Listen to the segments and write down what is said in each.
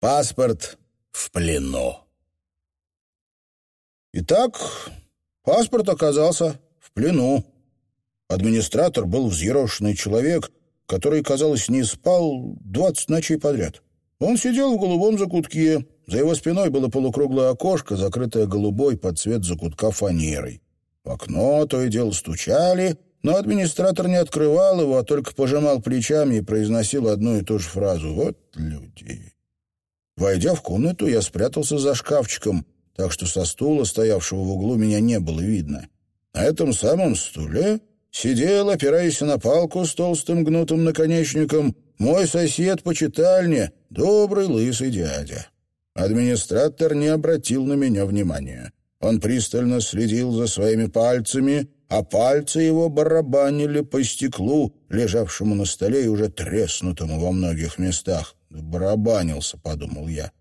Паспорт в плену. Итак, паспорт оказался в плену. Администратор был взъерошенный человек, который, казалось, не спал двадцать ночей подряд. Он сидел в голубом закутке. За его спиной было полукруглое окошко, закрытое голубой под цвет закутка фанерой. В окно то и дело стучали, но администратор не открывал его, а только пожимал плечами и произносил одну и ту же фразу «Вот люди». Войдя в комнату, я спрятался за шкафчиком, так что со стула, стоявшего в углу, меня не было видно. На этом самом стуле сидел, опираясь на палку с толстым гнутым наконечником, мой сосед по читальне, добрый лысый дядя. Администратор не обратил на меня внимания. Он пристально следил за своими пальцами, а пальцы его барабанили по стеклу, лежавшему на столе и уже треснутому во многих местах. «Барабанился», — подумал я.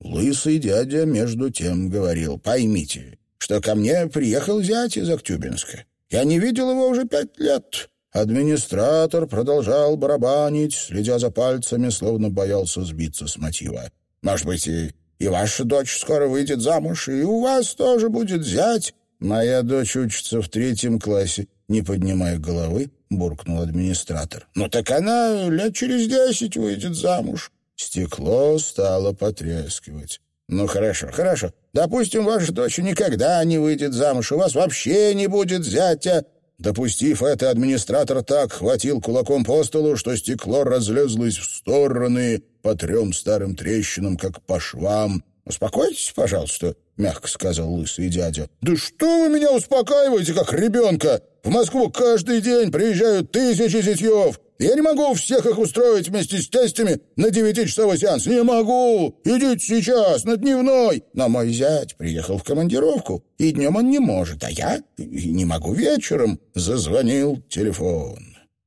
Лысый дядя между тем говорил, «Поймите, что ко мне приехал зять из Актюбинска. Я не видел его уже пять лет». Администратор продолжал барабанить, следя за пальцами, словно боялся сбиться с мотива. «Может быть, и, и ваша дочь скоро выйдет замуж, и у вас тоже будет зять?» «Моя дочь учится в третьем классе», — не поднимая головы, буркнул администратор. «Ну так она лет через десять выйдет замуж». Стекло стало потрескивать. «Ну хорошо, хорошо. Допустим, ваша дочь никогда не выйдет замуж, у вас вообще не будет зятя». Допустив это, администратор так хватил кулаком по столу, что стекло разлезлось в стороны по трем старым трещинам, как по швам. «Успокойтесь, пожалуйста», — мягко сказал лысый дядя. «Да что вы меня успокаиваете, как ребенка? В Москву каждый день приезжают тысячи зятьев. Я не могу всех их устроить вместе с тестями на девятичасовой сеанс. Не могу! Идите сейчас, на дневной. Но мой зять приехал в командировку, и днем он не может, а я не могу вечером. Зазвонил телефон.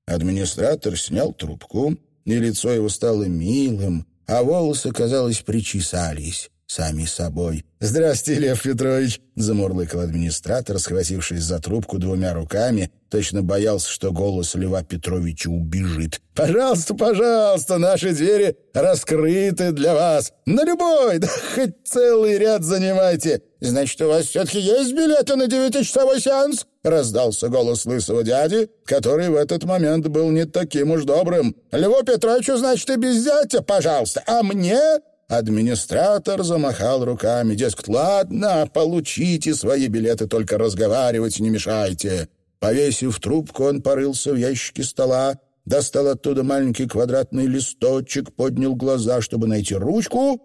Администратор снял трубку, и лицо его стало милым, а волосы, казалось, причесались сами собой. «Здравствуйте, Лев Петрович!» — замурлыкал администратор, схватившись за трубку двумя руками, точно боялся, что голос Льва Петровича убежит. «Пожалуйста, пожалуйста, наши двери раскрыты для вас. На любой, да хоть целый ряд занимайте. Значит, у вас все-таки есть билеты на девятичасовой сеанс?» — раздался голос лысого дяди, который в этот момент был не таким уж добрым. «Льву Петровичу, значит, и без зятя, пожалуйста, а мне Администратор замахал руками, дескать, ладно, получите свои билеты, только разговаривать не мешайте. Повесив трубку, он порылся в ящике стола, достал оттуда маленький квадратный листочек, поднял глаза, чтобы найти ручку,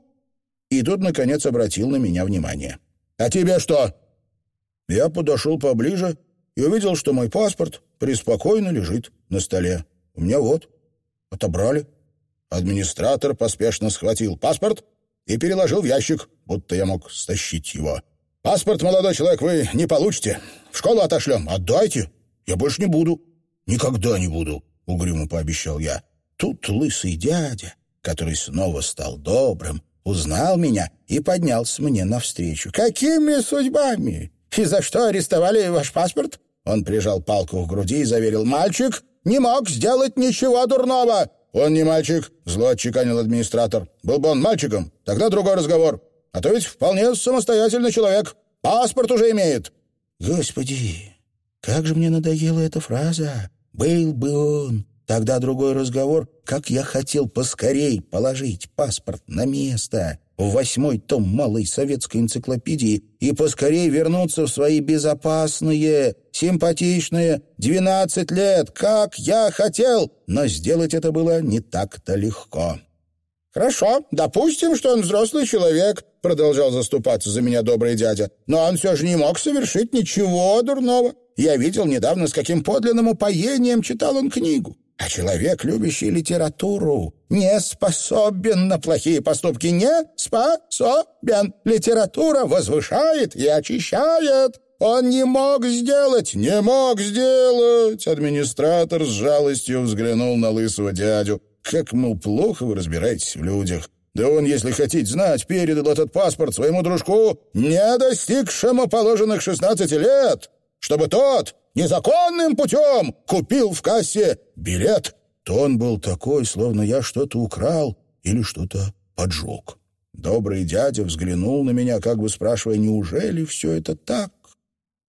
и тут, наконец, обратил на меня внимание. «А тебе что?» Я подошел поближе и увидел, что мой паспорт преспокойно лежит на столе. У меня вот, отобрали. Администратор поспешно схватил паспорт и переложил в ящик, будто я мог стащить его. «Паспорт, молодой человек, вы не получите. В школу отошлем. Отдайте. Я больше не буду. Никогда не буду», — угрюмо пообещал я. Тут лысый дядя, который снова стал добрым, узнал меня и поднялся мне навстречу. «Какими судьбами? И за что арестовали ваш паспорт?» Он прижал палку к груди и заверил. «Мальчик не мог сделать ничего дурного. «Он не мальчик», — зло отчеканил администратор. «Был бы он мальчиком, тогда другой разговор. А то ведь вполне самостоятельный человек. Паспорт уже имеет». «Господи, как же мне надоела эта фраза. Был бы он. Тогда другой разговор. Как я хотел поскорей положить паспорт на место в восьмой том малой советской энциклопедии и поскорее вернуться в свои безопасные, симпатичные двенадцать лет, как я хотел, но сделать это было не так-то легко. «Хорошо, допустим, что он взрослый человек», — продолжал заступаться за меня добрый дядя, «но он все же не мог совершить ничего дурного. Я видел недавно, с каким подлинным упоением читал он книгу. А человек, любящий литературу, не способен на плохие поступки. Не способен. Литература возвышает и очищает. Он не мог сделать, не мог сделать. Администратор с жалостью взглянул на лысого дядю. Как, мол, плохо вы разбираетесь в людях. Да он, если хотите знать, передал этот паспорт своему дружку, не достигшему положенных шестнадцати лет, чтобы тот незаконным путем купил в кассе билет. Тон был такой, словно я что-то украл или что-то поджег. Добрый дядя взглянул на меня, как бы спрашивая, неужели все это так?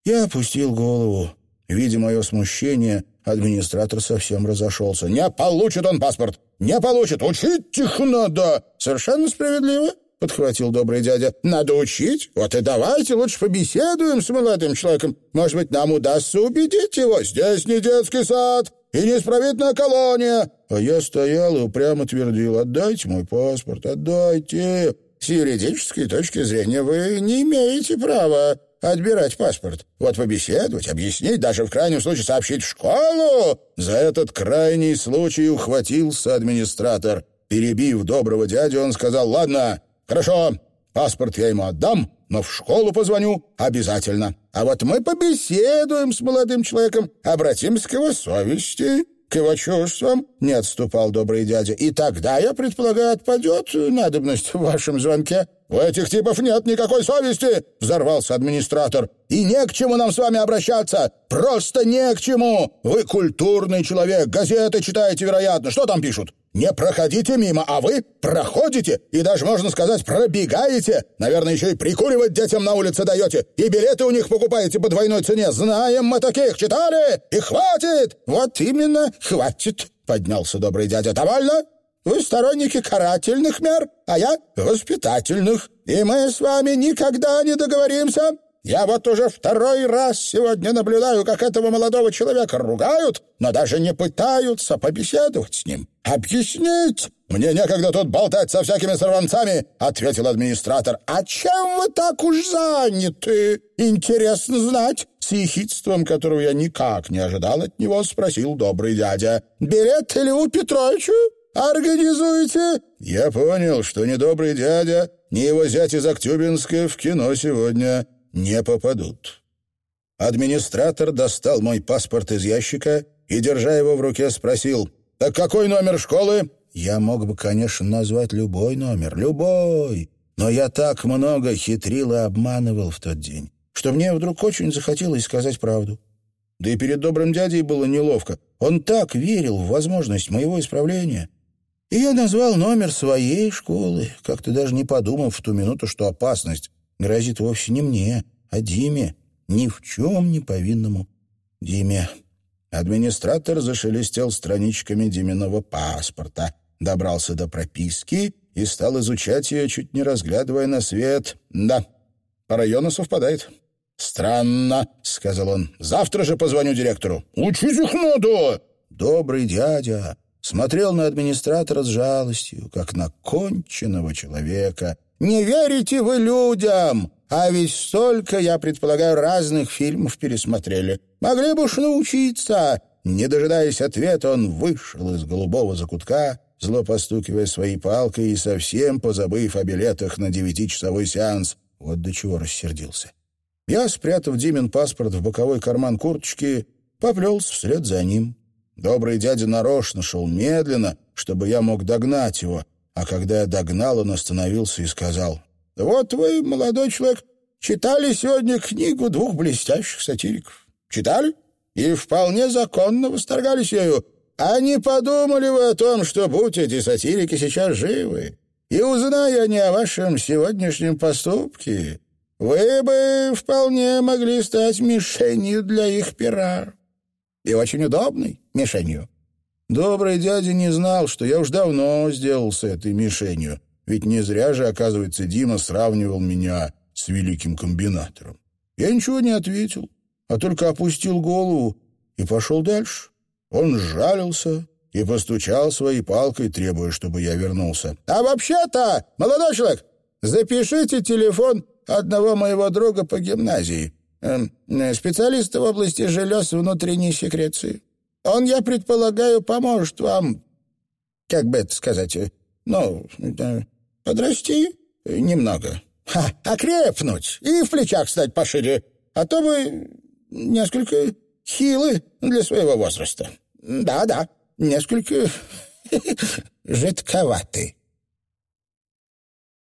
Я опустил голову. Видя мое смущение, администратор совсем разошелся. «Не получит он паспорт! Не получит! Учить их надо!» «Совершенно справедливо!» — подхватил добрый дядя. «Надо учить. Вот и давайте лучше побеседуем с молодым человеком. Может быть, нам удастся убедить его. Здесь не детский сад и не исправительная колония». А я стоял и упрямо твердил. «Отдайте мой паспорт, отдайте». С юридической точки зрения вы не имеете права отбирать паспорт. Вот побеседовать, объяснить, даже в крайнем случае сообщить в школу. За этот крайний случай ухватился администратор. Перебив доброго дядю, он сказал, «Ладно, Хорошо, паспорт я ему отдам, но в школу позвоню обязательно. А вот мы побеседуем с молодым человеком, обратимся к его совести, к его чувствам, — не отступал добрый дядя. И тогда, я предполагаю, отпадет надобность в вашем звонке. «У этих типов нет никакой совести!» — взорвался администратор. «И не к чему нам с вами обращаться! Просто не к чему! Вы культурный человек, газеты читаете, вероятно. Что там пишут? Не проходите мимо, а вы проходите и даже, можно сказать, пробегаете. Наверное, еще и прикуривать детям на улице даете. И билеты у них покупаете по двойной цене. Знаем мы таких, читали? И хватит! Вот именно, хватит, поднялся добрый дядя. Довольно? Вы сторонники карательных мер, а я воспитательных. И мы с вами никогда не договоримся. Я вот уже второй раз сегодня наблюдаю, как этого молодого человека ругают, но даже не пытаются побеседовать с ним. Объяснить? Мне некогда тут болтать со всякими сорванцами, ответил администратор. А чем вы так уж заняты? Интересно знать. С ехидством, которого я никак не ожидал от него, спросил добрый дядя. «Билет Льву Петровичу? Организуете?» Я понял, что ни добрый дядя, ни его зять из Актюбинска в кино сегодня не попадут. Администратор достал мой паспорт из ящика и, держа его в руке, спросил, «Так какой номер школы?» Я мог бы, конечно, назвать любой номер, любой, но я так много хитрил и обманывал в тот день, что мне вдруг очень захотелось сказать правду. Да и перед добрым дядей было неловко. Он так верил в возможность моего исправления. И я назвал номер своей школы, как-то даже не подумав в ту минуту, что опасность грозит вовсе не мне, а Диме, ни в чем не повинному Диме. Администратор зашелестел страничками Диминого паспорта, добрался до прописки и стал изучать ее, чуть не разглядывая на свет. «Да, по району совпадает». «Странно», — сказал он. «Завтра же позвоню директору». «Учить их надо!» Добрый дядя смотрел на администратора с жалостью, как на конченного человека, не верите вы людям! А ведь столько, я предполагаю, разных фильмов пересмотрели. Могли бы уж научиться!» Не дожидаясь ответа, он вышел из голубого закутка, зло постукивая своей палкой и совсем позабыв о билетах на девятичасовой сеанс. Вот до чего рассердился. Я, спрятав Димин паспорт в боковой карман курточки, поплелся вслед за ним. Добрый дядя нарочно шел медленно, чтобы я мог догнать его — а когда я догнал, он остановился и сказал, «Вот вы, молодой человек, читали сегодня книгу двух блестящих сатириков. Читали? И вполне законно восторгались ею. А не подумали вы о том, что, будь эти сатирики сейчас живы, и узная они о вашем сегодняшнем поступке, вы бы вполне могли стать мишенью для их пера. И очень удобной мишенью. Добрый дядя не знал, что я уж давно сделался этой мишенью, ведь не зря же, оказывается, Дима сравнивал меня с великим комбинатором. Я ничего не ответил, а только опустил голову и пошел дальше. Он сжалился и постучал своей палкой, требуя, чтобы я вернулся. «А вообще-то, молодой человек, запишите телефон одного моего друга по гимназии, эм, специалиста в области желез внутренней секреции. Он, я предполагаю, поможет вам, как бы это сказать, ну, подрасти немного. Ха, окрепнуть и в плечах стать пошире, а то вы несколько хилы для своего возраста. Да-да, несколько жидковаты.